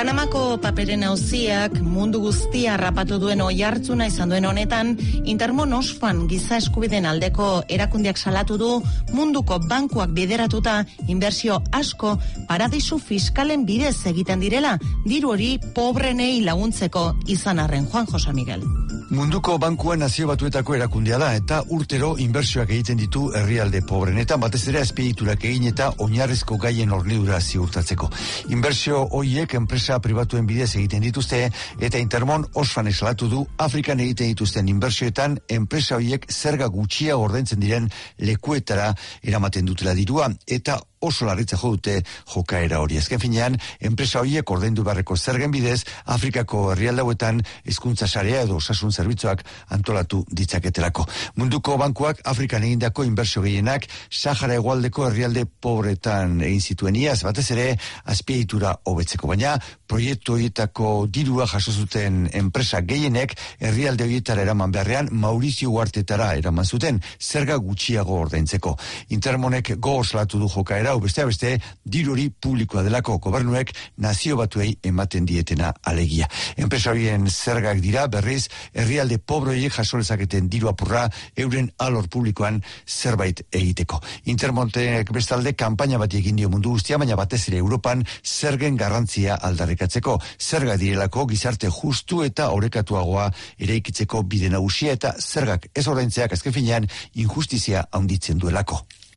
Panamako paperen hauziak mundu guztia rapatu duen oi hartzuna izan duen honetan, Intermon Osfan giza eskubiden aldeko erakundiak salatu du munduko bankuak bideratuta inbertsio asko paradisu fiskalen bidez egiten direla, diru hori pobrenei laguntzeko izan arren Juan José Miguel. Munduko bankua nazio batuetako erakundea da eta urtero inbertsioak egiten ditu herrialde pobrenetan batez ere azpiegiturak egin eta oinarrezko gaien hornidura ziurtatzeko. Inbertsio hoiek enpresa pribatuen bidez egiten dituzte eta Intermon osfan esalatu du Afrikan egiten dituzten inbertsioetan enpresa hoiek zerga gutxia ordaintzen diren lekuetara eramaten dutela dirua eta oso larritza jo dute jokaera hori. Ezken finean, enpresa horiek ordaindu barreko zergen bidez, Afrikako herrialdauetan hizkuntza sarea edo osasun zerbitzuak antolatu ditzaketelako. Munduko bankuak Afrikan egindako inbertsio gehienak Sahara egualdeko herrialde pobretan egin zituen iaz, batez ere azpieitura hobetzeko. Baina, proiektu horietako dirua jaso zuten enpresa gehienek herrialde horietara eraman beharrean Maurizio Huartetara eraman zuten zerga gutxiago ordaintzeko. Intermonek gozlatu du jokaera hau beste beste diruri publikoa delako gobernuek nazio batuei ematen dietena alegia. Enpresa horien zergak dira berriz herrialde pobroiek jaso lezaketen diru apurra euren alor publikoan zerbait egiteko. Intermontek bestalde kanpaina bat egin dio mundu guztia baina batez ere Europan zergen garrantzia aldarrikatzeko. Zerga direlako gizarte justu eta orekatuagoa eraikitzeko bide nagusia eta zergak ez ordaintzeak azken finean injustizia handitzen duelako.